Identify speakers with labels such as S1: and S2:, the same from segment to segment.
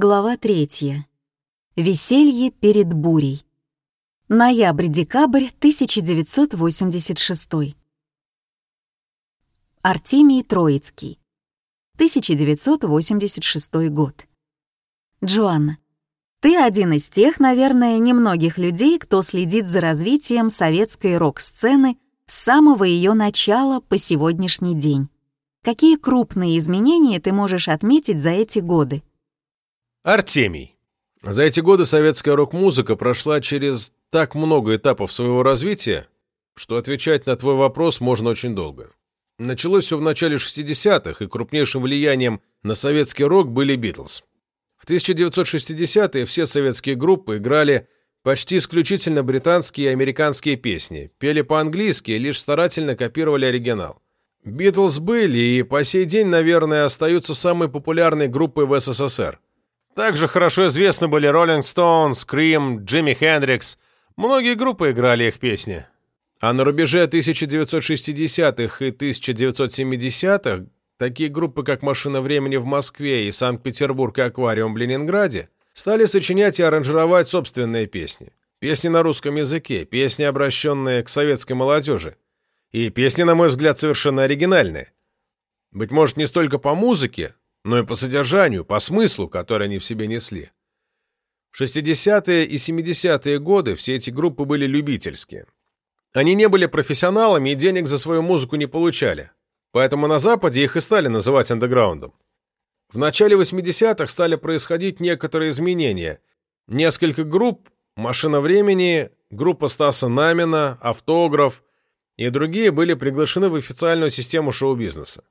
S1: Глава третья. Веселье перед бурей. Ноябрь-декабрь 1986. Артемий Троицкий. 1986 год. Джоанна, ты один из тех, наверное, немногих людей, кто следит за развитием советской рок-сцены с самого ее начала по сегодняшний день. Какие крупные изменения ты можешь отметить за эти годы?
S2: Артемий. За эти годы советская рок-музыка прошла через так много этапов своего развития, что отвечать на твой вопрос можно очень долго. Началось все в начале 60-х, и крупнейшим влиянием на советский рок были Битлз. В 1960-е все советские группы играли почти исключительно британские и американские песни, пели по-английски и лишь старательно копировали оригинал. Битлз были и по сей день, наверное, остаются самой популярной группой в СССР. Также хорошо известны были Rolling Stones, Cream, Джимми Хендрикс. Многие группы играли их песни. А на рубеже 1960-х и 1970-х такие группы, как «Машина времени» в Москве и «Санкт-Петербург» и «Аквариум» в Ленинграде, стали сочинять и аранжировать собственные песни. Песни на русском языке, песни, обращенные к советской молодежи. И песни, на мой взгляд, совершенно оригинальные. Быть может, не столько по музыке, но и по содержанию, по смыслу, который они в себе несли. В 60-е и 70-е годы все эти группы были любительские. Они не были профессионалами и денег за свою музыку не получали, поэтому на Западе их и стали называть андеграундом. В начале 80-х стали происходить некоторые изменения. Несколько групп «Машина времени», группа Стаса Намина, «Автограф» и другие были приглашены в официальную систему шоу-бизнеса.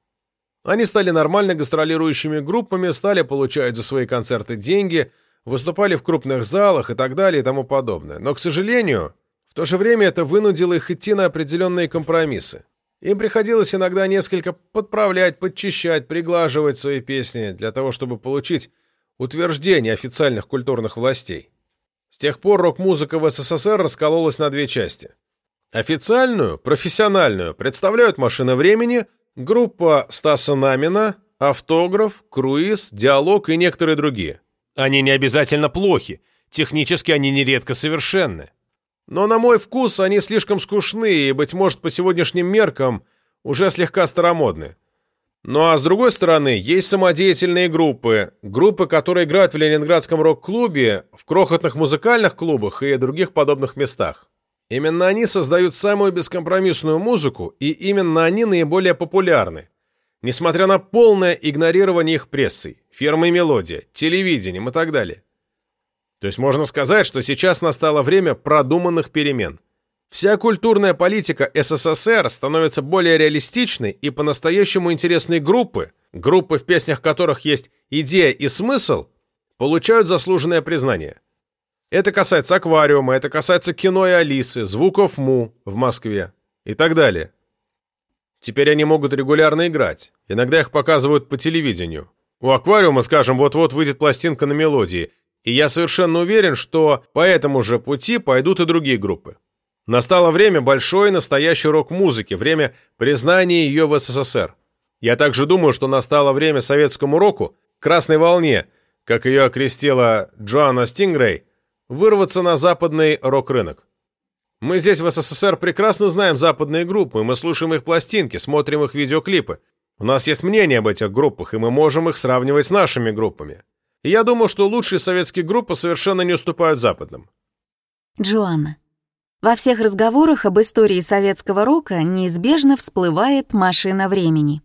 S2: Они стали нормально гастролирующими группами, стали получать за свои концерты деньги, выступали в крупных залах и так далее и тому подобное. Но, к сожалению, в то же время это вынудило их идти на определенные компромиссы. Им приходилось иногда несколько подправлять, подчищать, приглаживать свои песни для того, чтобы получить утверждение официальных культурных властей. С тех пор рок-музыка в СССР раскололась на две части. Официальную, профессиональную, представляют «Машина времени», Группа Стаса Намина, Автограф, Круиз, Диалог и некоторые другие. Они не обязательно плохи, технически они нередко совершенны. Но на мой вкус они слишком скучны и, быть может, по сегодняшним меркам уже слегка старомодны. Ну а с другой стороны, есть самодеятельные группы, группы, которые играют в Ленинградском рок-клубе, в крохотных музыкальных клубах и других подобных местах. Именно они создают самую бескомпромиссную музыку, и именно они наиболее популярны. Несмотря на полное игнорирование их прессой, фирмой «Мелодия», телевидением и так далее. То есть можно сказать, что сейчас настало время продуманных перемен. Вся культурная политика СССР становится более реалистичной и по-настоящему интересной группы, группы, в песнях которых есть идея и смысл, получают заслуженное признание. Это касается аквариума, это касается кино и Алисы, звуков Му в Москве и так далее. Теперь они могут регулярно играть. Иногда их показывают по телевидению. У аквариума, скажем, вот-вот выйдет пластинка на мелодии, и я совершенно уверен, что по этому же пути пойдут и другие группы. Настало время большой настоящей рок-музыки, время признания ее в СССР. Я также думаю, что настало время советскому року, красной волне, как ее окрестила Джоанна Стингрей, вырваться на западный рок-рынок. Мы здесь в СССР прекрасно знаем западные группы, мы слушаем их пластинки, смотрим их видеоклипы. У нас есть мнение об этих группах, и мы можем их сравнивать с нашими группами. И я думаю, что лучшие советские группы совершенно не уступают западным.
S1: Джоанна. Во всех разговорах об истории советского рока неизбежно всплывает машина времени.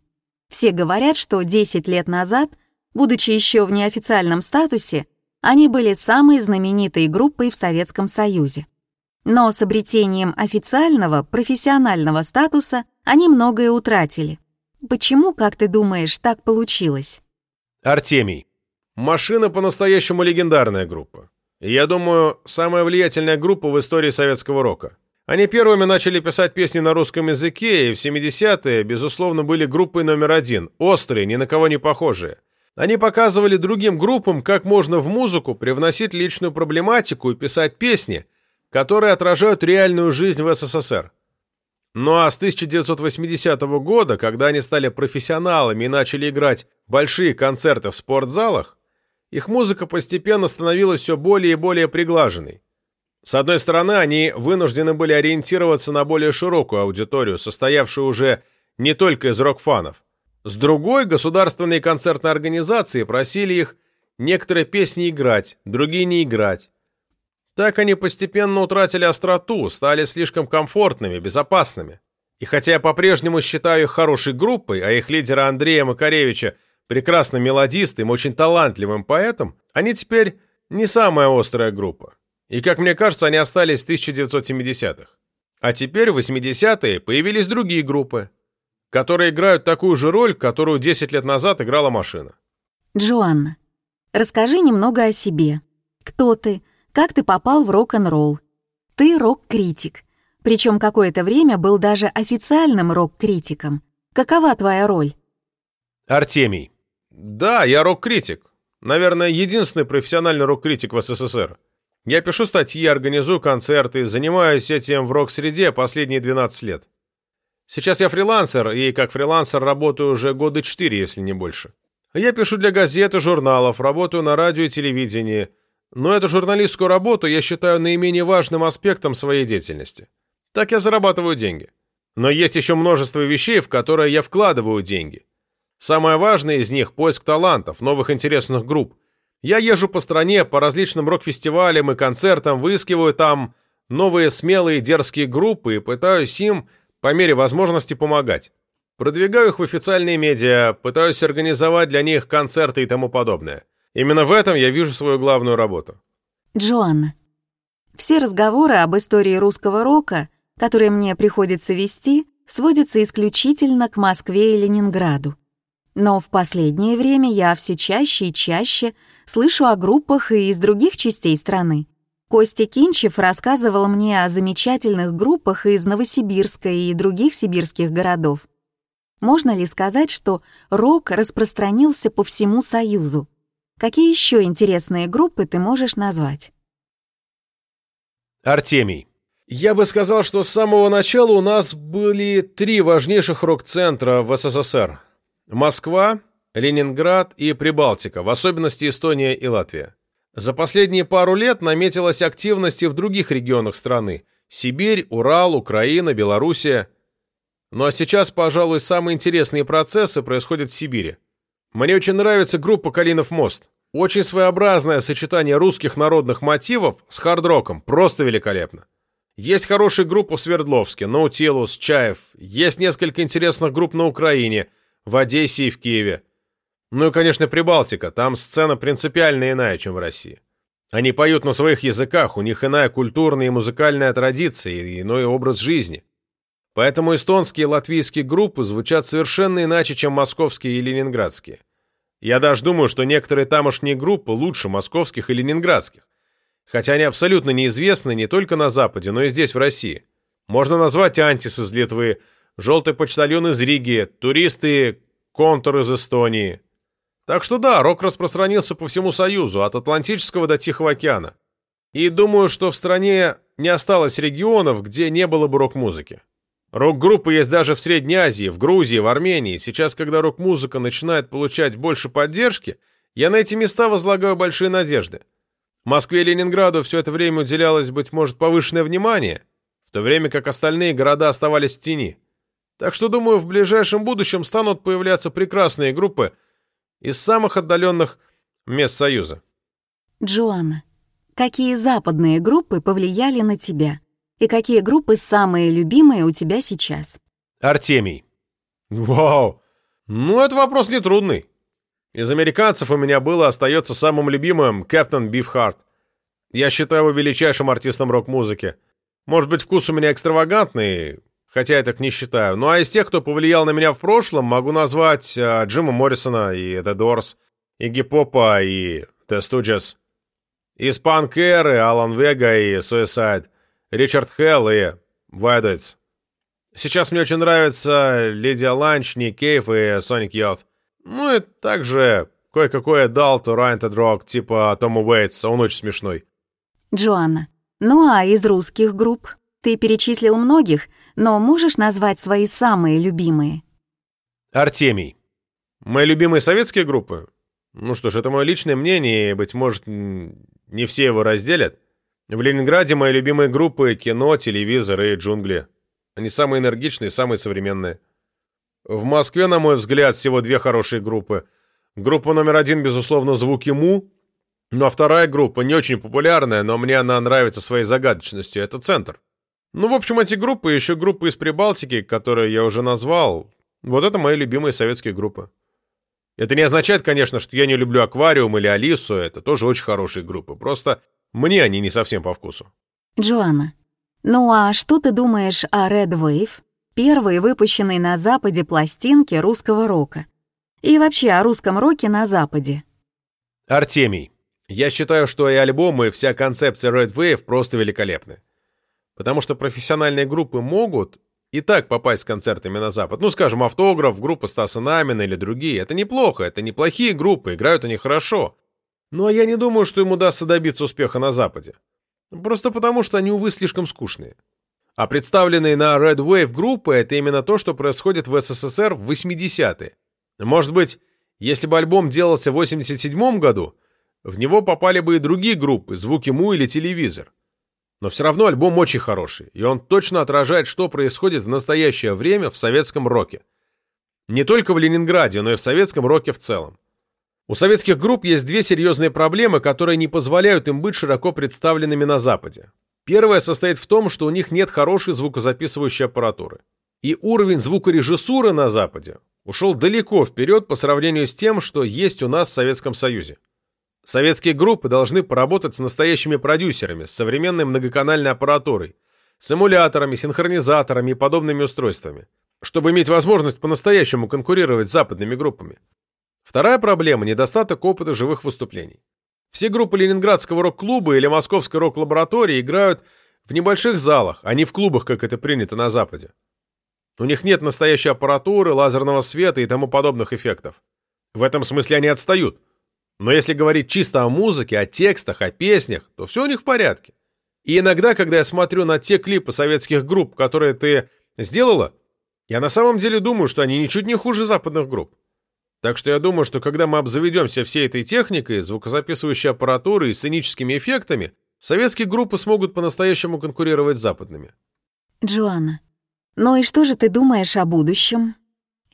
S1: Все говорят, что 10 лет назад, будучи еще в неофициальном статусе, они были самой знаменитой группой в Советском Союзе. Но с обретением официального, профессионального статуса они многое утратили. Почему, как ты думаешь, так получилось?
S2: Артемий. Машина по-настоящему легендарная группа. Я думаю, самая влиятельная группа в истории советского рока. Они первыми начали писать песни на русском языке, и в 70-е, безусловно, были группой номер один, острые, ни на кого не похожие. Они показывали другим группам, как можно в музыку привносить личную проблематику и писать песни, которые отражают реальную жизнь в СССР. Ну а с 1980 года, когда они стали профессионалами и начали играть большие концерты в спортзалах, их музыка постепенно становилась все более и более приглаженной. С одной стороны, они вынуждены были ориентироваться на более широкую аудиторию, состоявшую уже не только из рок-фанов. С другой, государственные концертные организации просили их некоторые песни играть, другие не играть. Так они постепенно утратили остроту, стали слишком комфортными, безопасными. И хотя я по-прежнему считаю их хорошей группой, а их лидера Андрея Макаревича прекрасным мелодистом, очень талантливым поэтом, они теперь не самая острая группа. И, как мне кажется, они остались в 1970-х. А теперь, в 80-е, появились другие группы, которые играют такую же роль, которую 10 лет назад играла машина.
S1: Джоанна, расскажи немного о себе. Кто ты? Как ты попал в рок-н-ролл? Ты рок-критик. Причем какое-то время был даже официальным рок-критиком. Какова твоя роль?
S2: Артемий. Да, я рок-критик. Наверное, единственный профессиональный рок-критик в СССР. Я пишу статьи, организую концерты, занимаюсь этим в рок-среде последние 12 лет. Сейчас я фрилансер, и как фрилансер работаю уже года 4, если не больше. Я пишу для газет и журналов, работаю на радио и телевидении – но эту журналистскую работу я считаю наименее важным аспектом своей деятельности. Так я зарабатываю деньги. Но есть еще множество вещей, в которые я вкладываю деньги. Самое важное из них – поиск талантов, новых интересных групп. Я езжу по стране, по различным рок-фестивалям и концертам, выискиваю там новые смелые дерзкие группы и пытаюсь им по мере возможности помогать. Продвигаю их в официальные медиа, пытаюсь организовать для них концерты и тому подобное. Именно в этом я вижу свою главную работу.
S1: Джоанна, все разговоры об истории русского рока, которые мне приходится вести, сводятся исключительно к Москве и Ленинграду. Но в последнее время я все чаще и чаще слышу о группах и из других частей страны. Костя Кинчев рассказывал мне о замечательных группах из Новосибирска и других сибирских городов. Можно ли сказать, что рок распространился по всему Союзу? Какие еще интересные группы ты можешь назвать?
S2: Артемий. Я бы сказал, что с самого начала у нас были три важнейших рок-центра в СССР. Москва, Ленинград и Прибалтика, в особенности Эстония и Латвия. За последние пару лет наметилась активность и в других регионах страны. Сибирь, Урал, Украина, Белоруссия. Ну а сейчас, пожалуй, самые интересные процессы происходят в Сибири. Мне очень нравится группа «Калинов мост». Очень своеобразное сочетание русских народных мотивов с хард-роком, просто великолепно. Есть хорошие группы в Свердловске, Наутилус, Чаев. Есть несколько интересных групп на Украине, в Одессе и в Киеве. Ну и, конечно, Прибалтика. Там сцена принципиально иная, чем в России. Они поют на своих языках, у них иная культурная и музыкальная традиция и иной образ жизни. Поэтому эстонские и латвийские группы звучат совершенно иначе, чем московские и ленинградские. Я даже думаю, что некоторые тамошние группы лучше московских и ленинградских. Хотя они абсолютно неизвестны не только на Западе, но и здесь, в России. Можно назвать Антис из Литвы, Желтый почтальон из Риги, туристы Контур из Эстонии. Так что да, рок распространился по всему Союзу, от Атлантического до Тихого океана. И думаю, что в стране не осталось регионов, где не было бы рок-музыки. Рок-группы есть даже в Средней Азии, в Грузии, в Армении. Сейчас, когда рок-музыка начинает получать больше поддержки, я на эти места возлагаю большие надежды. Москве и Ленинграду все это время уделялось, быть может, повышенное внимание, в то время как остальные города оставались в тени. Так что, думаю, в ближайшем будущем станут появляться прекрасные группы из самых отдаленных мест Союза.
S1: Джоанна, какие западные группы повлияли на тебя? И какие группы самые любимые у тебя сейчас?
S2: Артемий. Вау! Ну, это вопрос нетрудный. Из американцев у меня было, остается самым любимым Captain Beefheart. Я считаю его величайшим артистом рок-музыки. Может быть, вкус у меня экстравагантный, хотя я так не считаю. Ну а из тех, кто повлиял на меня в прошлом, могу назвать э, Джима Моррисона и The Doors, Игги Попа, и The Stooges. Из панк-эры Алан Вега и Suicide. Ричард Хелл и Voidoids. Сейчас мне очень нравится Лидия Ланч, Ник Кейв и Sonic Youth. Ну и также кое-какое Далт, Райнтед Рок, типа Тома Уэйтс, он очень смешной.
S1: Джоанна, ну а из русских групп? Ты перечислил многих, но можешь назвать свои самые любимые?
S2: Артемий. Мои любимые советские группы? Ну что ж, это мое личное мнение, и, быть может, не все его разделят. В Ленинграде мои любимые группы — кино, телевизор и джунгли. Они самые энергичные, самые современные. В Москве, на мой взгляд, всего две хорошие группы. Группа номер один, безусловно, «Звуки Му», ну а вторая группа, не очень популярная, но мне она нравится своей загадочностью, это «Центр». Ну, в общем, эти группы, еще группы из Прибалтики, которые я уже назвал, вот это мои любимые советские группы. Это не означает, конечно, что я не люблю «Аквариум» или «Алису», это тоже очень хорошие группы, просто мне они не совсем по вкусу.
S1: Джоанна, ну а что ты думаешь о Red Wave, первой выпущенной на Западе пластинке русского рока? И вообще о русском роке на Западе?
S2: Артемий, я считаю, что и альбомы, и вся концепция Red Wave просто великолепны. Потому что профессиональные группы могут и так попасть с концертами на Запад. Ну, скажем, автограф, группа Стаса Намина или другие. Это неплохо, это неплохие группы, играют они хорошо. А я не думаю, что им удастся добиться успеха на Западе. Просто потому, что они, увы, слишком скучные. А представленные на Red Wave группы — это именно то, что происходит в СССР в 80-е. Может быть, если бы альбом делался в 87 году, в него попали бы и другие группы, звуки Му или телевизор. Но все равно альбом очень хороший, и он точно отражает, что происходит в настоящее время в советском роке. Не только в Ленинграде, но и в советском роке в целом. У советских групп есть две серьезные проблемы, которые не позволяют им быть широко представленными на Западе. Первая состоит в том, что у них нет хорошей звукозаписывающей аппаратуры. И уровень звукорежиссуры на Западе ушел далеко вперед по сравнению с тем, что есть у нас в Советском Союзе. Советские группы должны поработать с настоящими продюсерами, с современной многоканальной аппаратурой, с эмуляторами, синхронизаторами и подобными устройствами, чтобы иметь возможность по-настоящему конкурировать с западными группами. Вторая проблема – недостаток опыта живых выступлений. Все группы Ленинградского рок-клуба или Московской рок-лаборатории играют в небольших залах, а не в клубах, как это принято на Западе. У них нет настоящей аппаратуры, лазерного света и тому подобных эффектов. В этом смысле они отстают – но если говорить чисто о музыке, о текстах, о песнях, то все у них в порядке. И иногда, когда я смотрю на те клипы советских групп, которые ты сделала, я на самом деле думаю, что они ничуть не хуже западных групп. Так что я думаю, что когда мы обзаведемся всей этой техникой, звукозаписывающей аппаратурой и сценическими эффектами, советские группы смогут по-настоящему конкурировать с западными.
S1: Джоанна, ну и что же ты думаешь о будущем?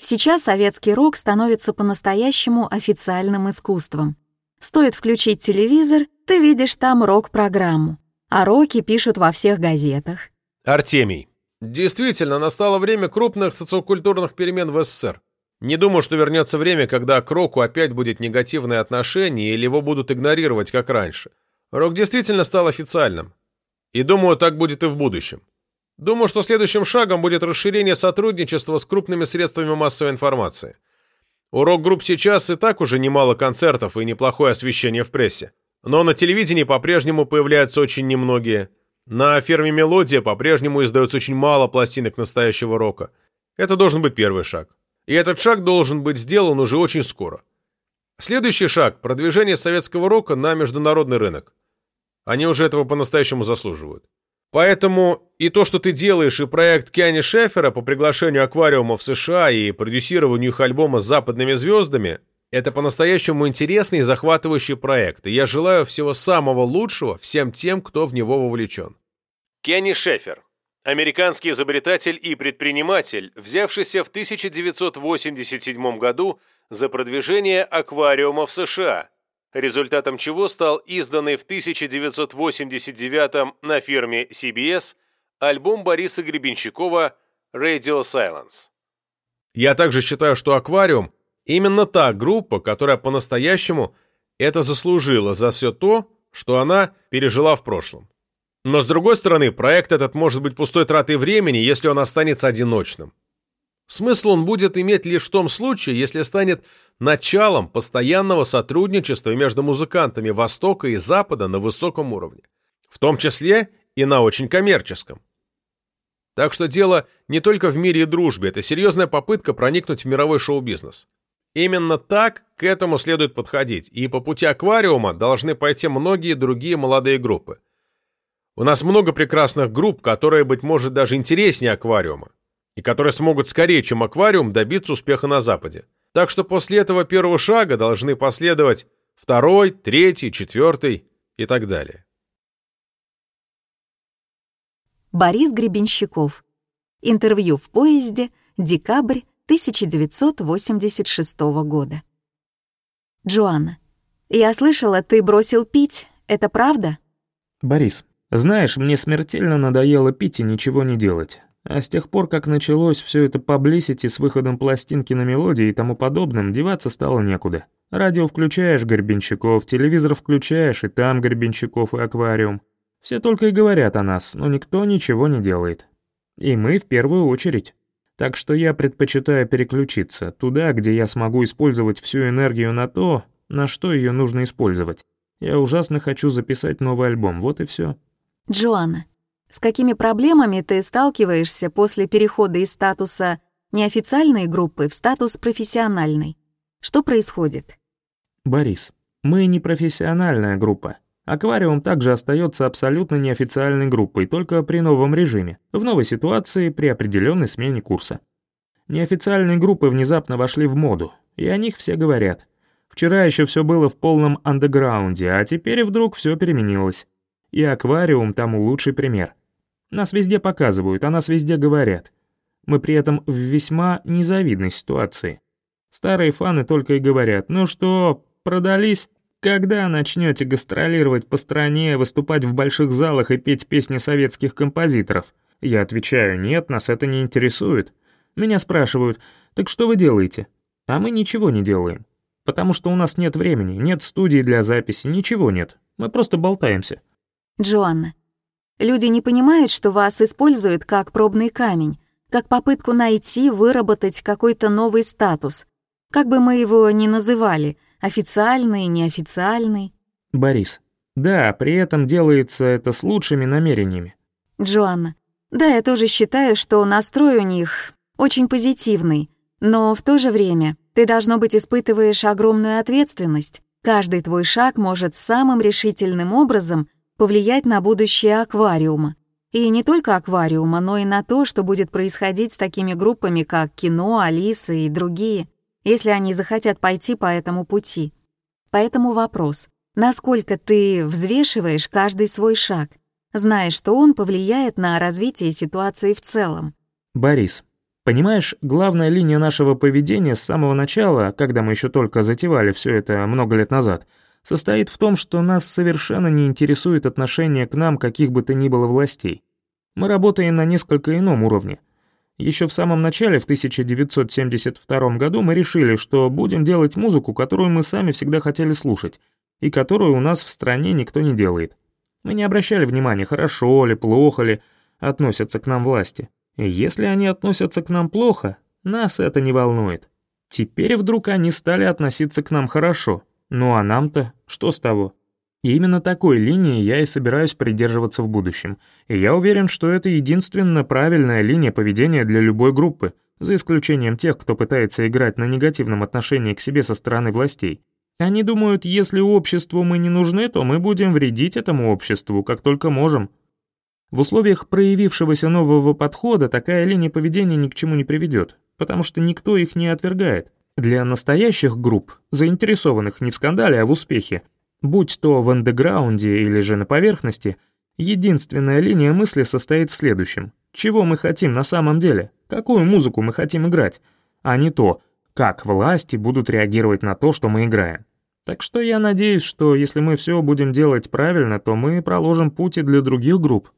S1: Сейчас советский рок становится по-настоящему официальным искусством. Стоит включить телевизор, ты видишь там рок-программу. А роки пишут во всех газетах.
S2: Артемий. Действительно, настало время крупных социокультурных перемен в СССР. Не думаю, что вернется время, когда к року опять будет негативное отношение или его будут игнорировать, как раньше. Рок действительно стал официальным. И думаю, так будет и в будущем. Думаю, что следующим шагом будет расширение сотрудничества с крупными средствами массовой информации. У рок-групп сейчас и так уже немало концертов и неплохое освещение в прессе. Но на телевидении по-прежнему появляются очень немногие. На ферме «Мелодия» по-прежнему издается очень мало пластинок настоящего рока. Это должен быть первый шаг. И этот шаг должен быть сделан уже очень скоро. Следующий шаг – продвижение советского рока на международный рынок. Они уже этого по-настоящему заслуживают. Поэтому и то, что ты делаешь, и проект Киани Шефера по приглашению аквариума в США и продюсированию их альбома с западными звездами, это по-настоящему интересный и захватывающий проект, и я желаю всего самого лучшего всем тем, кто в него вовлечен. Кенни Шефер. Американский изобретатель и предприниматель, взявшийся в 1987 году за продвижение аквариума в США – результатом чего стал изданный в 1989 на фирме CBS альбом Бориса Гребенщикова «Radio Silence». Я также считаю, что «Аквариум» — именно та группа, которая по-настоящему это заслужила за все то, что она пережила в прошлом. Но, с другой стороны, проект этот может быть пустой тратой времени, если он останется одиночным. Смысл он будет иметь лишь в том случае, если станет началом постоянного сотрудничества между музыкантами Востока и Запада на высоком уровне, в том числе и на очень коммерческом. Так что дело не только в мире и дружбе, это серьезная попытка проникнуть в мировой шоу-бизнес. Именно так к этому следует подходить, и по пути аквариума должны пойти многие другие молодые группы. У нас много прекрасных групп, которые, быть может, даже интереснее аквариума и которые смогут скорее, чем аквариум, добиться успеха на Западе. Так что после этого первого шага должны последовать второй, третий, четвертый и так далее.
S1: Борис Гребенщиков. Интервью в поезде. Декабрь 1986 года. Джоанна. Я слышала, ты бросил пить. Это правда?
S3: Борис, знаешь, мне смертельно надоело пить и ничего не делать. А с тех пор, как началось все это паблисити с выходом пластинки на мелодии и тому подобным, деваться стало некуда. Радио включаешь, Горбенщиков, телевизор включаешь, и там Горбенщиков и аквариум. Все только и говорят о нас, но никто ничего не делает. И мы в первую очередь. Так что я предпочитаю переключиться туда, где я смогу использовать всю энергию на то, на что ее нужно использовать. Я ужасно хочу записать новый альбом, вот и все.
S1: Джоанна, с какими проблемами ты сталкиваешься после перехода из статуса неофициальной группы в статус профессиональной? Что происходит?
S3: Борис, мы не профессиональная группа. Аквариум также остается абсолютно неофициальной группой, только при новом режиме, в новой ситуации при определенной смене курса. Неофициальные группы внезапно вошли в моду, и о них все говорят. Вчера еще все было в полном андеграунде, а теперь вдруг все переменилось. И аквариум тому лучший пример. Нас везде показывают, о нас везде говорят. Мы при этом в весьма незавидной ситуации. Старые фаны только и говорят, ну что, продались? Когда начнете гастролировать по стране, выступать в больших залах и петь песни советских композиторов? Я отвечаю, нет, нас это не интересует. Меня спрашивают, так что вы делаете? А мы ничего не делаем. Потому что у нас нет времени, нет студии для записи, ничего нет. Мы просто болтаемся.
S1: Джоанна, люди не понимают, что вас используют как пробный камень, как попытку найти, выработать какой-то новый статус. Как бы мы его ни называли, официальный, неофициальный.
S3: Борис. Да, при этом делается это с лучшими намерениями.
S1: Джоанна. Да, я тоже считаю, что настрой у них очень позитивный, но в то же время ты, должно быть, испытываешь огромную ответственность. Каждый твой шаг может самым решительным образом повлиять на будущее аквариума. И не только аквариума, но и на то, что будет происходить с такими группами, как кино, Алиса и другие, если они захотят пойти по этому пути. Поэтому вопрос, насколько ты взвешиваешь каждый свой шаг, зная, что он повлияет на развитие ситуации в целом?
S3: Борис, понимаешь, главная линия нашего поведения с самого начала, когда мы еще только затевали все это много лет назад — состоит в том, что нас совершенно не интересует отношение к нам каких бы то ни было властей. Мы работаем на несколько ином уровне. Еще в самом начале, в 1972 году, мы решили, что будем делать музыку, которую мы сами всегда хотели слушать, и которую у нас в стране никто не делает. Мы не обращали внимания, хорошо ли, плохо ли относятся к нам власти. И если они относятся к нам плохо, нас это не волнует. Теперь вдруг они стали относиться к нам хорошо — ну а нам-то что с того? И именно такой линии я и собираюсь придерживаться в будущем. И я уверен, что это единственно правильная линия поведения для любой группы, за исключением тех, кто пытается играть на негативном отношении к себе со стороны властей. Они думают, если обществу мы не нужны, то мы будем вредить этому обществу, как только можем. В условиях проявившегося нового подхода такая линия поведения ни к чему не приведет, потому что никто их не отвергает. Для настоящих групп, заинтересованных не в скандале, а в успехе, будь то в андеграунде или же на поверхности, единственная линия мысли состоит в следующем. Чего мы хотим на самом деле? Какую музыку мы хотим играть? А не то, как власти будут реагировать на то, что мы играем. Так что я надеюсь, что если мы все будем делать правильно, то мы проложим пути для других групп.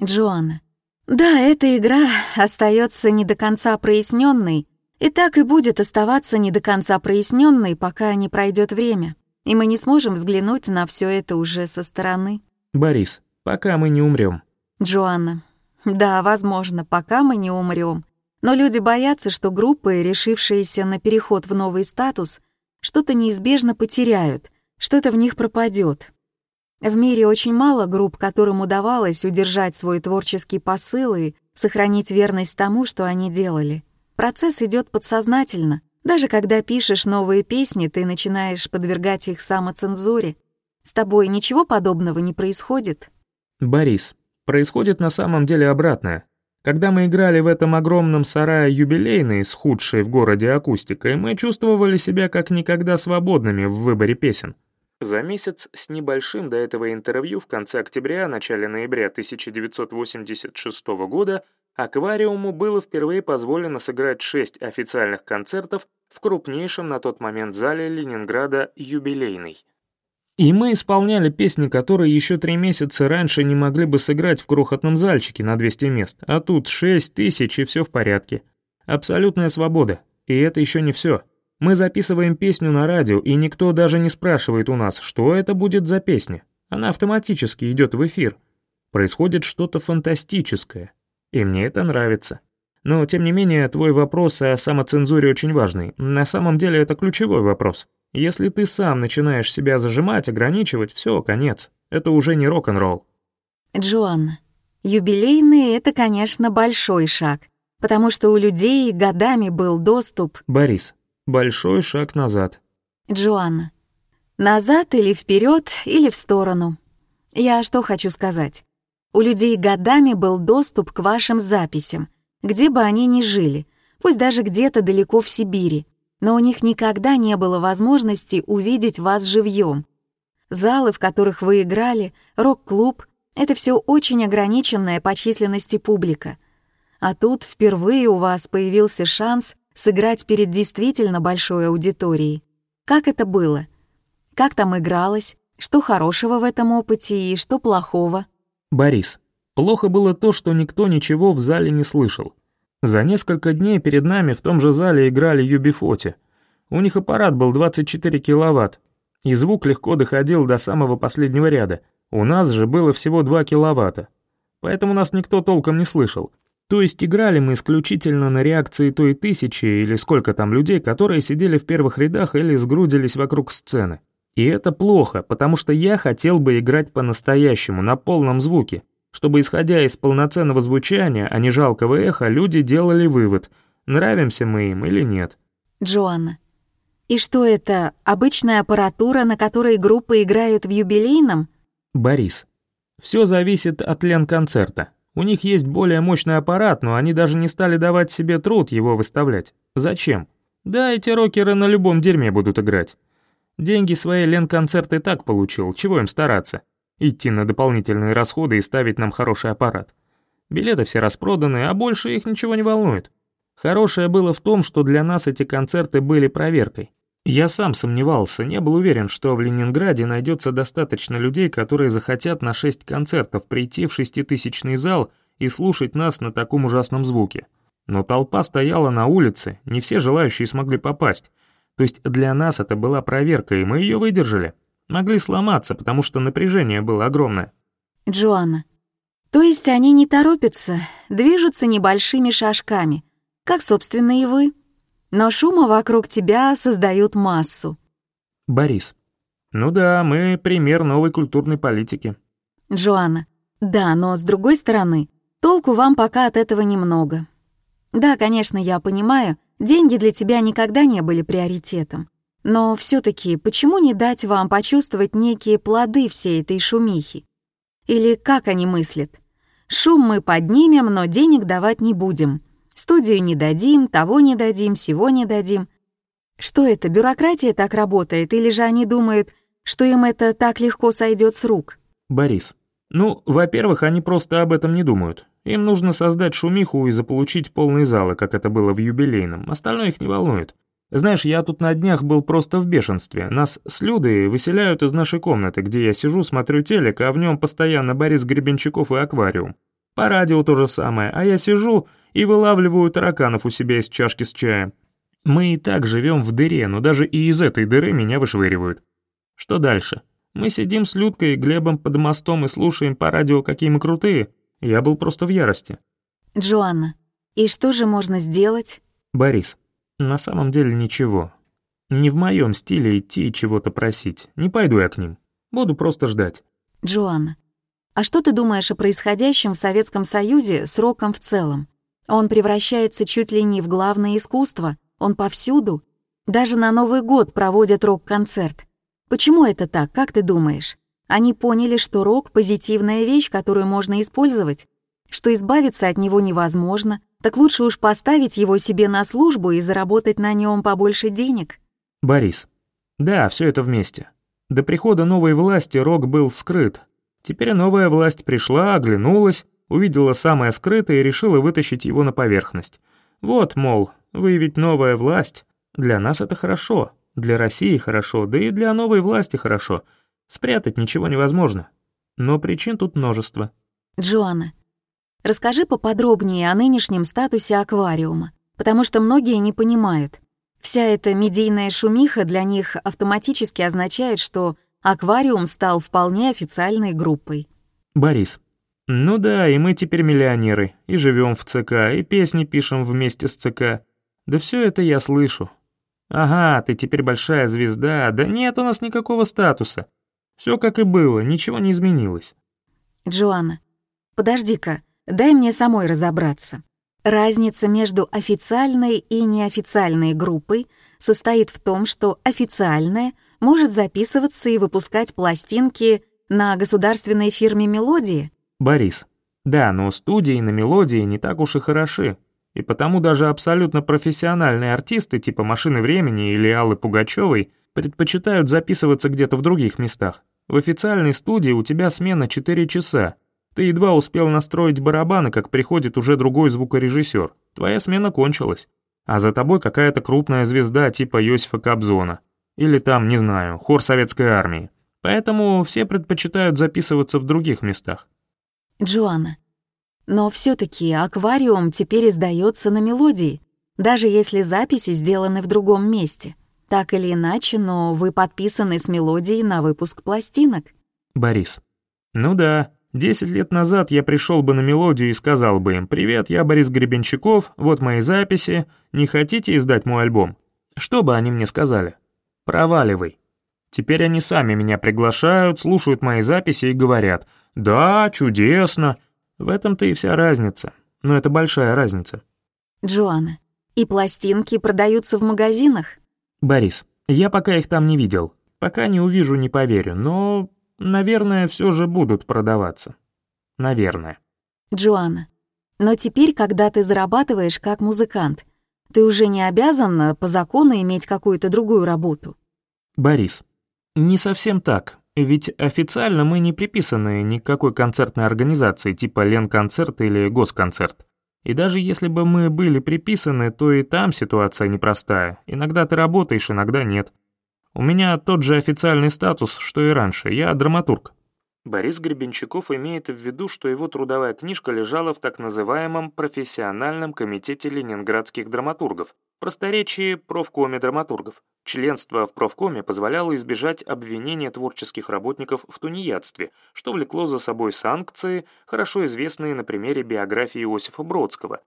S1: Джоанна. Да, эта игра остается не до конца проясненной, и так и будет оставаться не до конца проясненной, пока не пройдет время, и мы не сможем взглянуть на все это уже со стороны.
S3: Борис, пока мы не умрем.
S1: Джоанна. Да, возможно, пока мы не умрем. Но люди боятся, что группы, решившиеся на переход в новый статус, что-то неизбежно потеряют, что-то в них пропадет. В мире очень мало групп, которым удавалось удержать свой творческий посыл и сохранить верность тому, что они делали. Процесс идет подсознательно. Даже когда пишешь новые песни, ты начинаешь подвергать их самоцензуре. С тобой ничего подобного не происходит?
S3: Борис, происходит на самом деле обратное. Когда мы играли в этом огромном сарае юбилейной с худшей в городе акустикой, мы чувствовали себя как никогда свободными в выборе песен. За месяц с небольшим до этого интервью в конце октября, начале ноября 1986 года «Аквариуму» было впервые позволено сыграть шесть официальных концертов в крупнейшем на тот момент зале Ленинграда «Юбилейный». И мы исполняли песни, которые еще три месяца раньше не могли бы сыграть в крохотном зальчике на 200 мест, а тут 6 тысяч и все в порядке. Абсолютная свобода. И это еще не все. Мы записываем песню на радио, и никто даже не спрашивает у нас, что это будет за песня. Она автоматически идет в эфир. Происходит что-то фантастическое. И мне это нравится. Но, тем не менее, твой вопрос о самоцензуре очень важный. На самом деле это ключевой вопрос. Если ты сам начинаешь себя зажимать, ограничивать, все, конец. Это уже не рок-н-ролл.
S1: Джоанна, юбилейный — это, конечно, большой шаг, потому что у людей годами был доступ...
S3: Борис, большой шаг назад.
S1: Джоанна, назад или вперед, или в сторону. Я что хочу сказать. У людей годами был доступ к вашим записям, где бы они ни жили, пусть даже где-то далеко в Сибири но у них никогда не было возможности увидеть вас живьем. Залы, в которых вы играли, рок-клуб — это все очень ограниченная по численности публика. А тут впервые у вас появился шанс сыграть перед действительно большой аудиторией. Как это было? Как там игралось? Что хорошего в этом опыте и что плохого?
S3: Борис, плохо было то, что никто ничего в зале не слышал. За несколько дней перед нами в том же зале играли Юбифоти. У них аппарат был 24 киловатт, и звук легко доходил до самого последнего ряда. У нас же было всего 2 киловатта. Поэтому нас никто толком не слышал. То есть играли мы исключительно на реакции той тысячи или сколько там людей, которые сидели в первых рядах или сгрудились вокруг сцены. И это плохо, потому что я хотел бы играть по-настоящему, на полном звуке чтобы, исходя из полноценного звучания, а не жалкого эха, люди делали вывод, нравимся мы им или нет.
S1: Джоанна. И что это, обычная аппаратура, на которой группы играют в юбилейном?
S3: Борис. Все зависит от лен-концерта. У них есть более мощный аппарат, но они даже не стали давать себе труд его выставлять. Зачем? Да, эти рокеры на любом дерьме будут играть. Деньги свои лен-концерт и так получил, чего им стараться? идти на дополнительные расходы и ставить нам хороший аппарат. Билеты все распроданы, а больше их ничего не волнует. Хорошее было в том, что для нас эти концерты были проверкой. Я сам сомневался, не был уверен, что в Ленинграде найдется достаточно людей, которые захотят на шесть концертов прийти в шеститысячный зал и слушать нас на таком ужасном звуке. Но толпа стояла на улице, не все желающие смогли попасть. То есть для нас это была проверка, и мы ее выдержали. Могли сломаться, потому что напряжение было огромное.
S1: Джоанна. То есть они не торопятся, движутся небольшими шажками, как, собственно, и вы. Но шума вокруг тебя создают массу.
S3: Борис. Ну да, мы пример новой культурной политики.
S1: Джоанна. Да, но с другой стороны, толку вам пока от этого немного. Да, конечно, я понимаю, деньги для тебя никогда не были приоритетом. Но все-таки почему не дать вам почувствовать некие плоды всей этой шумихи? Или как они мыслят? Шум мы поднимем, но денег давать не будем. Студию не дадим, того не дадим, всего не дадим. Что это, бюрократия так работает, или же они думают, что им это так легко сойдет с рук?
S3: Борис. Ну, во-первых, они просто об этом не думают. Им нужно создать шумиху и заполучить полные залы, как это было в юбилейном. Остальное их не волнует. Знаешь, я тут на днях был просто в бешенстве. Нас с Людой выселяют из нашей комнаты, где я сижу, смотрю телек, а в нем постоянно Борис Гребенщиков и аквариум. По радио то же самое, а я сижу и вылавливаю тараканов у себя из чашки с чаем. Мы и так живем в дыре, но даже и из этой дыры меня вышвыривают. Что дальше? Мы сидим с Людкой и Глебом под мостом и слушаем по радио, какие мы крутые. Я был просто в ярости.
S1: Джоанна, и что же можно сделать?
S3: Борис, на самом деле ничего. Не в моем стиле идти и чего-то просить. Не пойду я к ним. Буду просто ждать.
S1: Джоанна, а что ты думаешь о происходящем в Советском Союзе с роком в целом? Он превращается чуть ли не в главное искусство, он повсюду. Даже на Новый год проводят рок-концерт. Почему это так, как ты думаешь? Они поняли, что рок — позитивная вещь, которую можно использовать? что избавиться от него невозможно, так лучше уж поставить его себе на службу и заработать на нем побольше денег.
S3: Борис. Да, все это вместе. До прихода новой власти Рок был скрыт. Теперь новая власть пришла, оглянулась, увидела самое скрытое и решила вытащить его на поверхность. Вот, мол, выявить новая власть. Для нас это хорошо, для России хорошо, да и для новой власти хорошо. Спрятать ничего невозможно. Но причин тут множество.
S1: Джоанна, расскажи поподробнее о нынешнем статусе аквариума, потому что многие не понимают. Вся эта медийная шумиха для них автоматически означает, что аквариум стал вполне официальной группой.
S3: Борис. Ну да, и мы теперь миллионеры, и живем в ЦК, и песни пишем вместе с ЦК. Да все это я слышу. Ага, ты теперь большая звезда, да нет у нас никакого статуса. Все как и было, ничего не изменилось.
S1: Джоанна, подожди-ка, дай мне самой разобраться. Разница между официальной и неофициальной группой состоит в том, что официальная может записываться и выпускать пластинки на государственной фирме «Мелодии».
S3: Борис. Да, но студии на «Мелодии» не так уж и хороши. И потому даже абсолютно профессиональные артисты типа «Машины времени» или Аллы Пугачевой предпочитают записываться где-то в других местах. В официальной студии у тебя смена 4 часа. Ты едва успел настроить барабаны, как приходит уже другой звукорежиссер. Твоя смена кончилась. А за тобой какая-то крупная звезда типа Йосифа Кобзона. Или там, не знаю, хор советской армии. Поэтому все предпочитают записываться в других местах.
S1: Джоанна, но все таки аквариум теперь издается на мелодии, даже если записи сделаны в другом месте. Так или иначе, но вы подписаны с мелодией на выпуск пластинок.
S3: Борис. Ну да, Десять лет назад я пришел бы на мелодию и сказал бы им «Привет, я Борис Гребенщиков, вот мои записи, не хотите издать мой альбом?» Что бы они мне сказали? «Проваливай». Теперь они сами меня приглашают, слушают мои записи и говорят «Да, чудесно». В этом-то и вся разница. Но это большая разница.
S1: Джоанна, и пластинки продаются в магазинах?
S3: Борис, я пока их там не видел. Пока не увижу, не поверю, но наверное, все же будут продаваться. Наверное.
S1: Джоанна, но теперь, когда ты зарабатываешь как музыкант, ты уже не обязан по закону иметь какую-то другую работу.
S3: Борис, не совсем так. Ведь официально мы не приписаны ни к какой концертной организации типа Ленконцерт или Госконцерт. И даже если бы мы были приписаны, то и там ситуация непростая. Иногда ты работаешь, иногда нет. У меня тот же официальный статус, что и раньше, я драматург». Борис Гребенщиков имеет в виду, что его трудовая книжка лежала в так называемом профессиональном комитете ленинградских драматургов, просторечии профкоме драматургов. Членство в профкоме позволяло избежать обвинения творческих работников в тунеядстве, что влекло за собой санкции, хорошо известные на примере биографии Иосифа Бродского,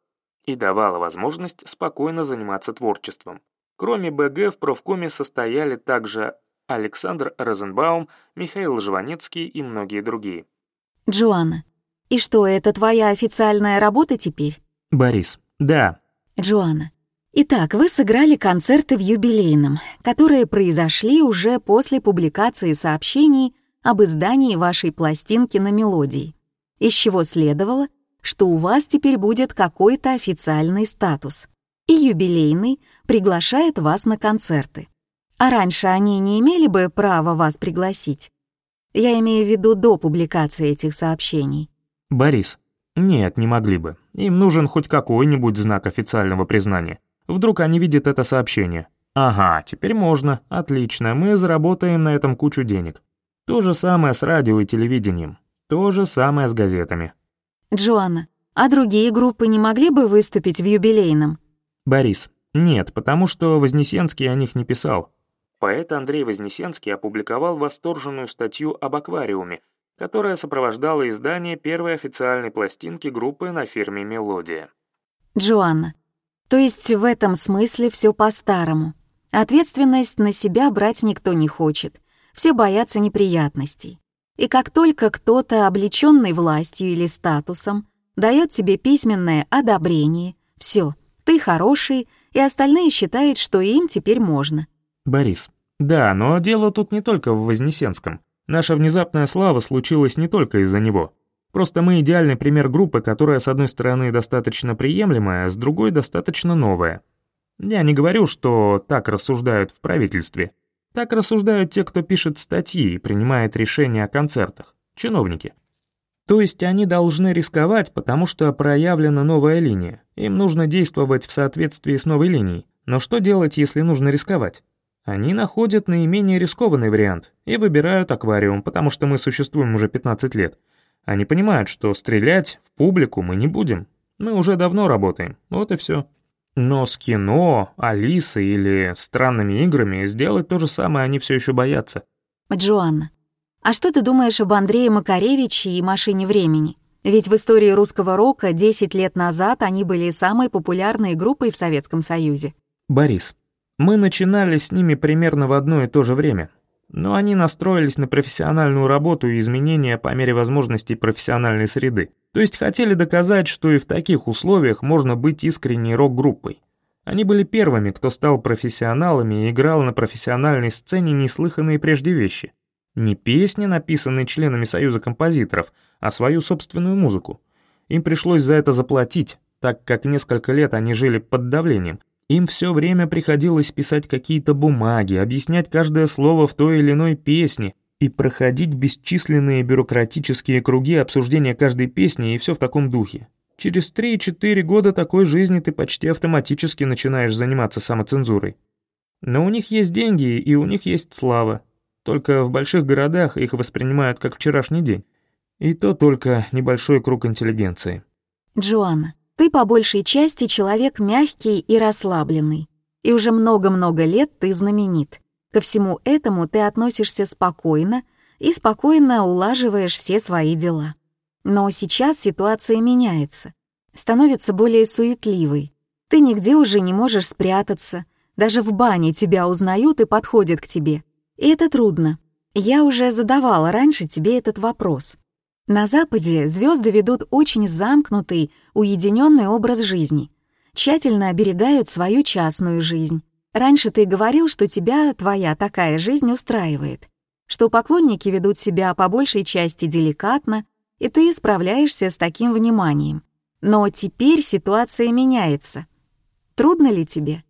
S3: и давало возможность спокойно заниматься творчеством. Кроме БГ в профкоме состояли также Александр Розенбаум, Михаил Жванецкий и многие другие.
S1: Джоанна, и что, это твоя официальная работа теперь?
S3: Борис, да.
S1: Джоанна, итак, вы сыграли концерты в юбилейном, которые произошли уже после публикации сообщений об издании вашей пластинки на мелодии, из чего следовало, что у вас теперь будет какой-то официальный статус и юбилейный приглашает вас на концерты. А раньше они не имели бы права вас пригласить? Я имею в виду до публикации этих сообщений.
S3: Борис. Нет, не могли бы. Им нужен хоть какой-нибудь знак официального признания. Вдруг они видят это сообщение. Ага, теперь можно. Отлично, мы заработаем на этом кучу денег. То же самое с радио и телевидением. То же самое с газетами.
S1: Джоанна, а другие группы не могли бы выступить в юбилейном?
S3: Борис. Нет, потому что Вознесенский о них не писал. Поэт Андрей Вознесенский опубликовал восторженную статью об аквариуме, которая сопровождала издание первой официальной пластинки группы на фирме «Мелодия».
S1: Джоанна, то есть в этом смысле все по-старому. Ответственность на себя брать никто не хочет, все боятся неприятностей. И как только кто-то, облеченный властью или статусом, дает тебе письменное одобрение, все — ты хороший, и остальные считают, что им теперь можно.
S3: Борис. Да, но дело тут не только в Вознесенском. Наша внезапная слава случилась не только из-за него. Просто мы идеальный пример группы, которая с одной стороны достаточно приемлемая, с другой достаточно новая. Я не говорю, что так рассуждают в правительстве. Так рассуждают те, кто пишет статьи и принимает решения о концертах, чиновники. То есть они должны рисковать, потому что проявлена новая линия. Им нужно действовать в соответствии с новой линией. Но что делать, если нужно рисковать? Они находят наименее рискованный вариант и выбирают аквариум, потому что мы существуем уже 15 лет. Они понимают, что стрелять в публику мы не будем. Мы уже давно работаем, вот и все. Но с кино, Алисой или странными играми сделать то же самое они все еще боятся.
S1: Джоанна, а что ты думаешь об Андрее Макаревиче и «Машине времени»? Ведь в истории русского рока 10 лет назад они были самой популярной группой в Советском Союзе.
S3: Борис, мы начинали с ними примерно в одно и то же время, но они настроились на профессиональную работу и изменения по мере возможностей профессиональной среды. То есть хотели доказать, что и в таких условиях можно быть искренней рок-группой. Они были первыми, кто стал профессионалами и играл на профессиональной сцене неслыханные прежде вещи. Не песни, написанные членами Союза композиторов, а свою собственную музыку. Им пришлось за это заплатить, так как несколько лет они жили под давлением, им все время приходилось писать какие-то бумаги, объяснять каждое слово в той или иной песне и проходить бесчисленные бюрократические круги обсуждения каждой песни и все в таком духе. Через 3-4 года такой жизни ты почти автоматически начинаешь заниматься самоцензурой. Но у них есть деньги и у них есть слава. Только в больших городах их воспринимают как вчерашний день. И то только небольшой круг интеллигенции.
S1: Джоанна, ты по большей части человек мягкий и расслабленный, и уже много-много лет ты знаменит. Ко всему этому ты относишься спокойно и спокойно улаживаешь все свои дела. Но сейчас ситуация меняется, становится более суетливой. Ты нигде уже не можешь спрятаться, даже в бане тебя узнают и подходят к тебе. И это трудно. Я уже задавала раньше тебе этот вопрос. На Западе звезды ведут очень замкнутый, уединенный образ жизни, тщательно оберегают свою частную жизнь. Раньше ты говорил, что тебя твоя такая жизнь устраивает, что поклонники ведут себя по большей части деликатно, и ты справляешься с таким вниманием. Но теперь ситуация меняется. Трудно ли тебе?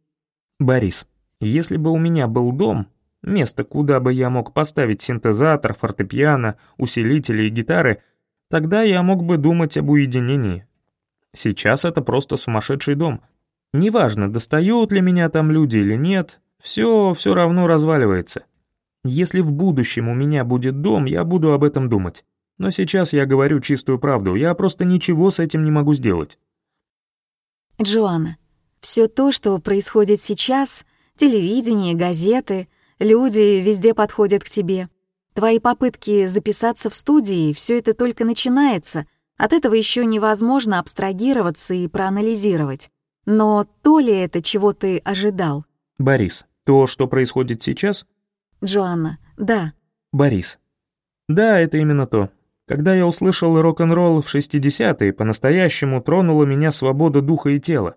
S3: Борис, если бы у меня был дом, место, куда бы я мог поставить синтезатор, фортепиано, усилители и гитары, тогда я мог бы думать об уединении. Сейчас это просто сумасшедший дом. Неважно, достают ли меня там люди или нет, все все равно разваливается. Если в будущем у меня будет дом, я буду об этом думать. Но сейчас я говорю чистую правду, я просто ничего с этим не могу сделать.
S1: Джоанна, все то, что происходит сейчас, телевидение, газеты, Люди везде подходят к тебе. Твои попытки записаться в студии, все это только начинается. От этого еще невозможно абстрагироваться и проанализировать. Но то ли это, чего ты ожидал?
S3: Борис, то, что происходит сейчас?
S1: Джоанна, да.
S3: Борис. Да, это именно то. Когда я услышал рок-н-ролл в 60-е, по-настоящему тронула меня свобода духа и тела.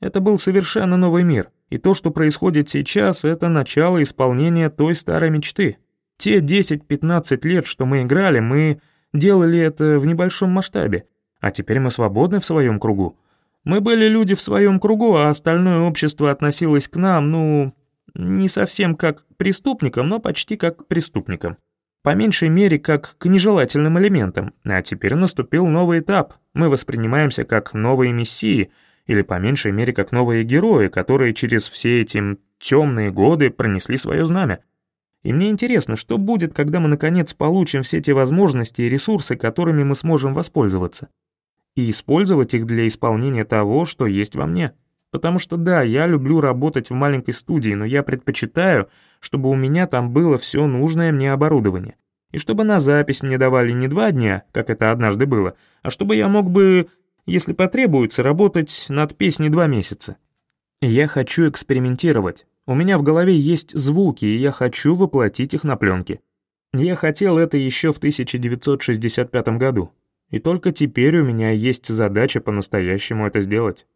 S3: Это был совершенно новый мир. И то, что происходит сейчас, это начало исполнения той старой мечты. Те 10-15 лет, что мы играли, мы делали это в небольшом масштабе. А теперь мы свободны в своем кругу. Мы были люди в своем кругу, а остальное общество относилось к нам, ну, не совсем как к преступникам, но почти как к преступникам. По меньшей мере, как к нежелательным элементам. А теперь наступил новый этап. Мы воспринимаемся как новые мессии — или по меньшей мере как новые герои, которые через все эти темные годы пронесли свое знамя. И мне интересно, что будет, когда мы наконец получим все те возможности и ресурсы, которыми мы сможем воспользоваться. И использовать их для исполнения того, что есть во мне. Потому что да, я люблю работать в маленькой студии, но я предпочитаю, чтобы у меня там было все нужное мне оборудование. И чтобы на запись мне давали не два дня, как это однажды было, а чтобы я мог бы если потребуется, работать над песней два месяца. Я хочу экспериментировать. У меня в голове есть звуки, и я хочу воплотить их на пленке. Я хотел это еще в 1965 году. И только теперь у меня есть задача по-настоящему это сделать.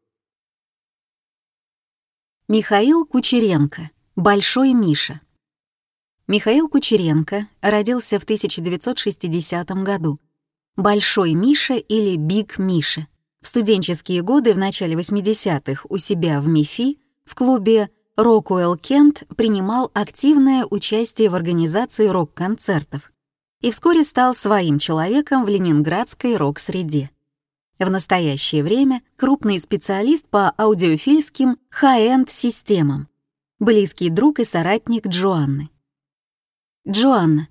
S1: Михаил Кучеренко. Большой Миша. Михаил Кучеренко родился в 1960 году Большой Миша или Биг Миша. В студенческие годы в начале 80-х у себя в МИФИ в клубе Рокуэлл Кент принимал активное участие в организации рок-концертов и вскоре стал своим человеком в ленинградской рок-среде. В настоящее время крупный специалист по аудиофильским хай-энд системам, близкий друг и соратник Джоанны. Джоанна,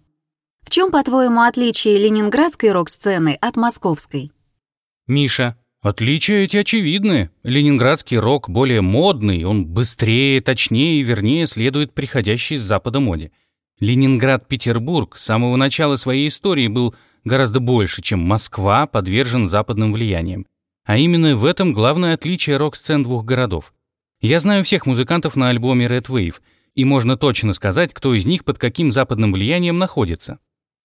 S1: в чем, по-твоему, отличие ленинградской рок-сцены от московской?
S4: Миша, отличия эти очевидны. Ленинградский рок более модный, он быстрее, точнее и вернее следует приходящей с запада моде. Ленинград-Петербург с самого начала своей истории был гораздо больше, чем Москва подвержен западным влияниям. А именно в этом главное отличие рок-сцен двух городов. Я знаю всех музыкантов на альбоме Red Wave, и можно точно сказать, кто из них под каким западным влиянием находится.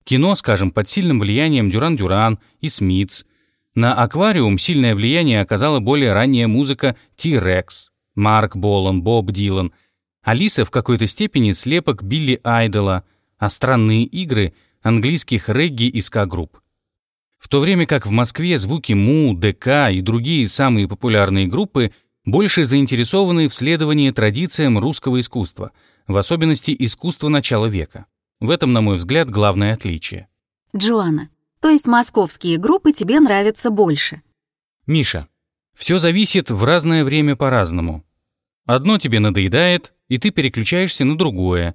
S4: Кино, скажем, под сильным влиянием Дюран-Дюран и Смитс. На «Аквариум» сильное влияние оказала более ранняя музыка T-Rex, Марк Болан, Боб Дилан. Алиса в какой-то степени слепок Билли Айдола, а странные игры — английских регги и ска-групп. В то время как в Москве звуки Му, ДК и другие самые популярные группы больше заинтересованы в следовании традициям русского искусства, в особенности искусства начала века. В этом, на мой взгляд, главное отличие.
S1: Джоанна, то есть московские группы тебе нравятся больше?
S4: Миша, все зависит в разное время по-разному. Одно тебе надоедает, и ты переключаешься на другое.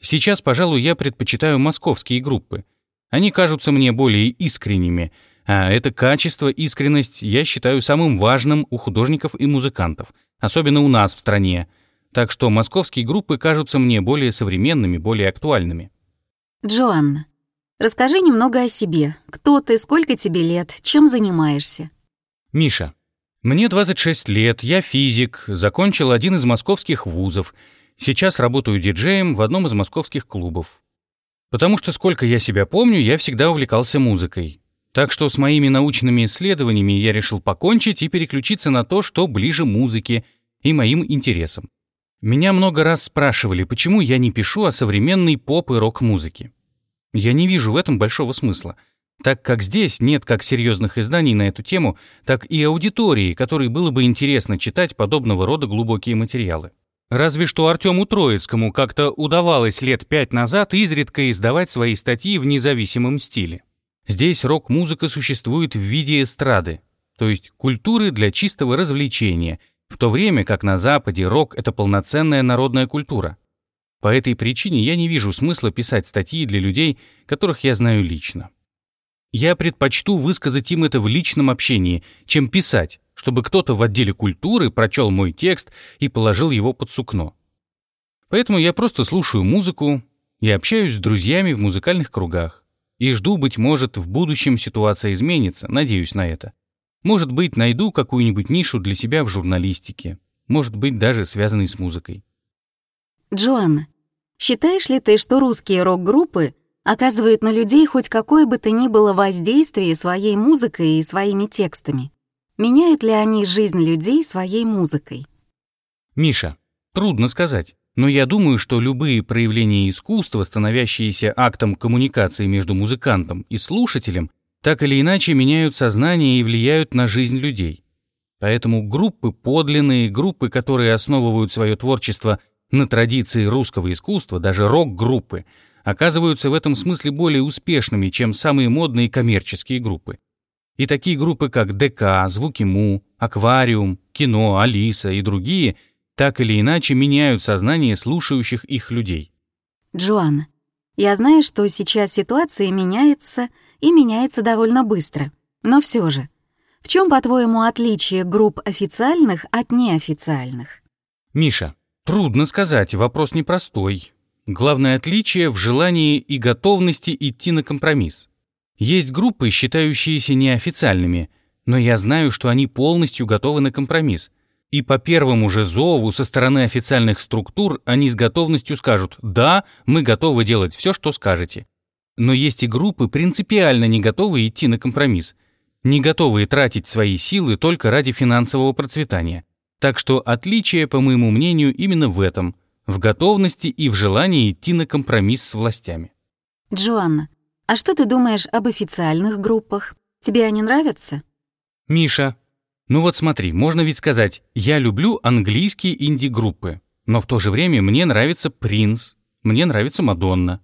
S4: Сейчас, пожалуй, я предпочитаю московские группы. Они кажутся мне более искренними, а это качество, искренность я считаю самым важным у художников и музыкантов, особенно у нас в стране. Так что московские группы кажутся мне более современными, более актуальными.
S1: Джоанна, расскажи немного о себе. Кто ты, сколько тебе лет, чем занимаешься?
S4: Миша, мне 26 лет, я физик, закончил один из московских вузов. Сейчас работаю диджеем в одном из московских клубов. Потому что сколько я себя помню, я всегда увлекался музыкой. Так что с моими научными исследованиями я решил покончить и переключиться на то, что ближе музыке и моим интересам. Меня много раз спрашивали, почему я не пишу о современной поп- и рок-музыке. Я не вижу в этом большого смысла, так как здесь нет как серьезных изданий на эту тему, так и аудитории, которой было бы интересно читать подобного рода глубокие материалы. Разве что Артему Троицкому как-то удавалось лет пять назад изредка издавать свои статьи в независимом стиле. Здесь рок-музыка существует в виде эстрады, то есть культуры для чистого развлечения — в то время как на Западе рок — это полноценная народная культура. По этой причине я не вижу смысла писать статьи для людей, которых я знаю лично. Я предпочту высказать им это в личном общении, чем писать, чтобы кто-то в отделе культуры прочел мой текст и положил его под сукно. Поэтому я просто слушаю музыку и общаюсь с друзьями в музыкальных кругах. И жду, быть может, в будущем ситуация изменится, надеюсь на это. Может быть, найду какую-нибудь нишу для себя в журналистике. Может быть, даже связанной с музыкой.
S1: Джоанна, считаешь ли ты, что русские рок-группы оказывают на людей хоть какое бы то ни было воздействие своей музыкой и своими текстами? Меняют ли они жизнь людей своей музыкой?
S4: Миша, трудно сказать. Но я думаю, что любые проявления искусства, становящиеся актом коммуникации между музыкантом и слушателем, так или иначе меняют сознание и влияют на жизнь людей. Поэтому группы подлинные, группы, которые основывают свое творчество на традиции русского искусства, даже рок-группы, оказываются в этом смысле более успешными, чем самые модные коммерческие группы. И такие группы, как ДК, Звуки Му, Аквариум, Кино, Алиса и другие, так или иначе меняют сознание слушающих их людей.
S1: Джоанна, я знаю, что сейчас ситуация меняется — и меняется довольно быстро. Но все же, в чем, по-твоему, отличие групп официальных от неофициальных?
S4: Миша, трудно сказать, вопрос непростой. Главное отличие в желании и готовности идти на компромисс. Есть группы, считающиеся неофициальными, но я знаю, что они полностью готовы на компромисс. И по первому же зову со стороны официальных структур они с готовностью скажут «Да, мы готовы делать все, что скажете». Но есть и группы, принципиально не готовые идти на компромисс, не готовые тратить свои силы только ради финансового процветания. Так что отличие, по моему мнению, именно в этом, в готовности и в желании идти на компромисс с властями.
S1: Джоанна, а что ты думаешь об официальных группах? Тебе они нравятся?
S4: Миша, ну вот смотри, можно ведь сказать, я люблю английские инди-группы, но в то же время мне нравится Принц, мне нравится Мадонна.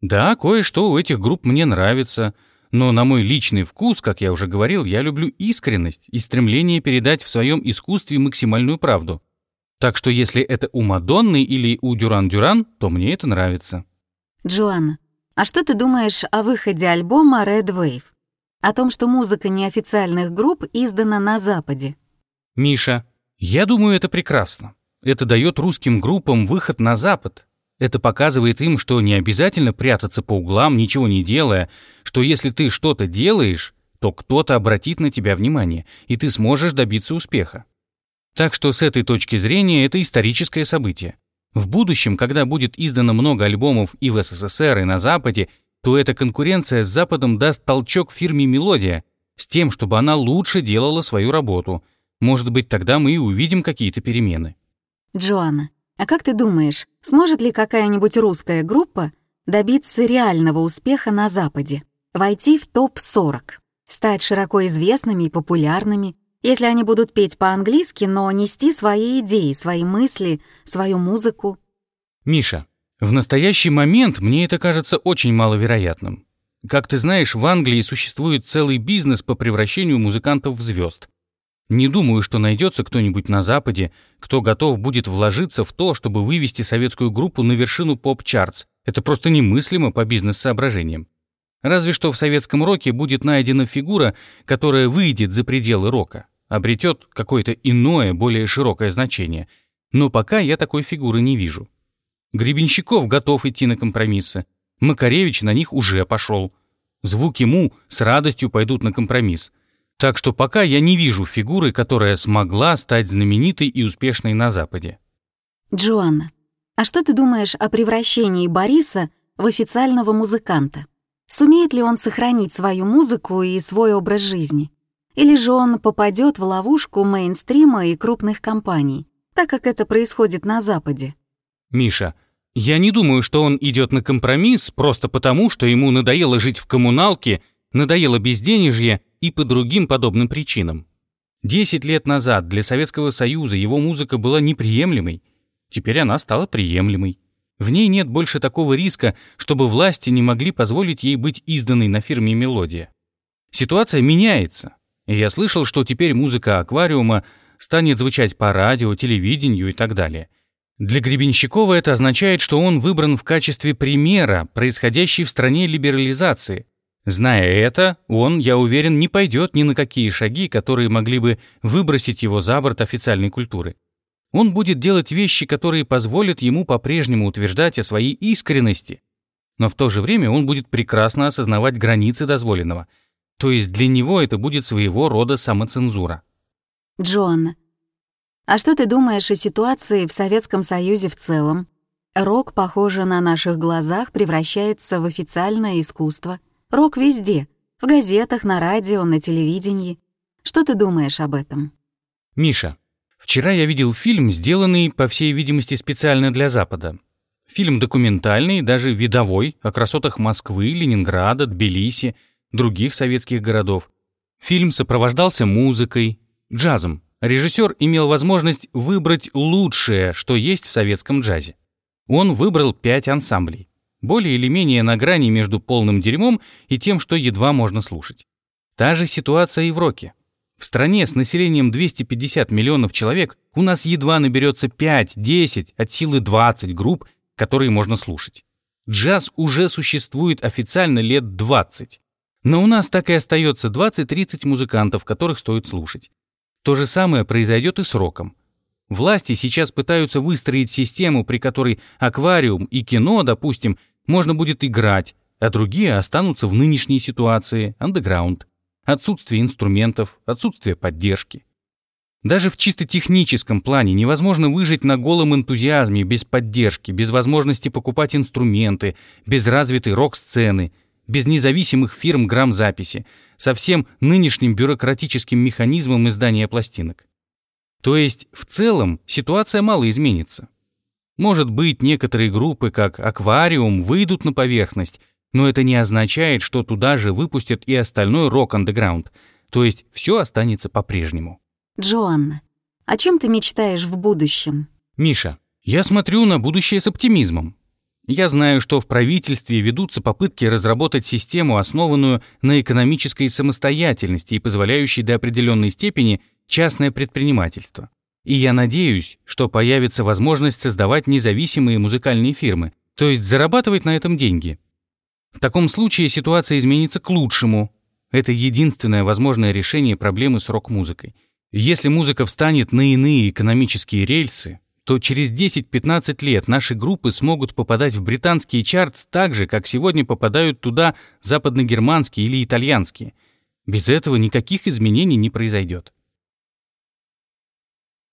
S4: Да, кое-что у этих групп мне нравится, но на мой личный вкус, как я уже говорил, я люблю искренность и стремление передать в своем искусстве максимальную правду. Так что если это у Мадонны или у Дюран-Дюран, то мне это нравится.
S1: Джоанна, а что ты думаешь о выходе альбома Red Wave? О том, что музыка неофициальных групп издана на Западе?
S4: Миша, я думаю, это прекрасно. Это дает русским группам выход на Запад. Это показывает им, что не обязательно прятаться по углам, ничего не делая, что если ты что-то делаешь, то кто-то обратит на тебя внимание, и ты сможешь добиться успеха. Так что с этой точки зрения это историческое событие. В будущем, когда будет издано много альбомов и в СССР, и на Западе, то эта конкуренция с Западом даст толчок фирме «Мелодия», с тем, чтобы она лучше делала свою работу. Может быть, тогда мы и увидим какие-то перемены.
S1: Джоанна, а как ты думаешь, сможет ли какая-нибудь русская группа добиться реального успеха на Западе, войти в топ-40, стать широко известными и популярными, если они будут петь по-английски, но нести свои идеи, свои мысли, свою музыку?
S4: Миша, в настоящий момент мне это кажется очень маловероятным. Как ты знаешь, в Англии существует целый бизнес по превращению музыкантов в звезд. Не думаю, что найдется кто-нибудь на Западе, кто готов будет вложиться в то, чтобы вывести советскую группу на вершину поп-чартс. Это просто немыслимо по бизнес-соображениям. Разве что в советском роке будет найдена фигура, которая выйдет за пределы рока, обретет какое-то иное, более широкое значение. Но пока я такой фигуры не вижу. Гребенщиков готов идти на компромиссы. Макаревич на них уже пошел. Звуки Му с радостью пойдут на компромисс. Так что пока я не вижу фигуры, которая смогла стать знаменитой и успешной на Западе.
S1: Джоанна, а что ты думаешь о превращении Бориса в официального музыканта? Сумеет ли он сохранить свою музыку и свой образ жизни? Или же он попадет в ловушку мейнстрима и крупных компаний, так как это происходит на Западе?
S4: Миша, я не думаю, что он идет на компромисс просто потому, что ему надоело жить в коммуналке, надоело безденежье и по другим подобным причинам. Десять лет назад для Советского Союза его музыка была неприемлемой. Теперь она стала приемлемой. В ней нет больше такого риска, чтобы власти не могли позволить ей быть изданной на фирме «Мелодия». Ситуация меняется. Я слышал, что теперь музыка «Аквариума» станет звучать по радио, телевидению и так далее. Для Гребенщикова это означает, что он выбран в качестве примера происходящей в стране либерализации, Зная это, он, я уверен, не пойдет ни на какие шаги, которые могли бы выбросить его за борт официальной культуры. Он будет делать вещи, которые позволят ему по-прежнему утверждать о своей искренности. Но в то же время он будет прекрасно осознавать границы дозволенного. То есть для него это будет своего рода самоцензура.
S1: Джон, а что ты думаешь о ситуации в Советском Союзе в целом? Рок, похоже, на наших глазах превращается в официальное искусство — Рок везде. В газетах, на радио, на телевидении. Что ты думаешь об этом?
S4: Миша, вчера я видел фильм, сделанный, по всей видимости, специально для Запада. Фильм документальный, даже видовой, о красотах Москвы, Ленинграда, Тбилиси, других советских городов. Фильм сопровождался музыкой, джазом. Режиссер имел возможность выбрать лучшее, что есть в советском джазе. Он выбрал пять ансамблей более или менее на грани между полным дерьмом и тем, что едва можно слушать. Та же ситуация и в роке. В стране с населением 250 миллионов человек у нас едва наберется 5-10, от силы 20 групп, которые можно слушать. Джаз уже существует официально лет 20. Но у нас так и остается 20-30 музыкантов, которых стоит слушать. То же самое произойдет и с роком. Власти сейчас пытаются выстроить систему, при которой аквариум и кино, допустим, можно будет играть, а другие останутся в нынешней ситуации, андеграунд. Отсутствие инструментов, отсутствие поддержки. Даже в чисто техническом плане невозможно выжить на голом энтузиазме, без поддержки, без возможности покупать инструменты, без развитой рок-сцены, без независимых фирм грамзаписи, со всем нынешним бюрократическим механизмом издания пластинок. То есть, в целом, ситуация мало изменится. Может быть, некоторые группы, как «Аквариум», выйдут на поверхность, Но это не означает, что туда же выпустят и остальной рок-андеграунд, то есть все останется по-прежнему.
S1: Джоанна, о чем ты мечтаешь в будущем?
S4: Миша, я смотрю на будущее с оптимизмом. Я знаю, что в правительстве ведутся попытки разработать систему, основанную на экономической самостоятельности и позволяющей до определенной степени частное предпринимательство. И я надеюсь, что появится возможность создавать независимые музыкальные фирмы, то есть зарабатывать на этом деньги. В таком случае ситуация изменится к лучшему. Это единственное возможное решение проблемы с рок-музыкой. Если музыка встанет на иные экономические рельсы, то через 10-15 лет наши группы смогут попадать в британские чартс так же, как сегодня попадают туда западногерманские или итальянские. Без этого никаких изменений не произойдет.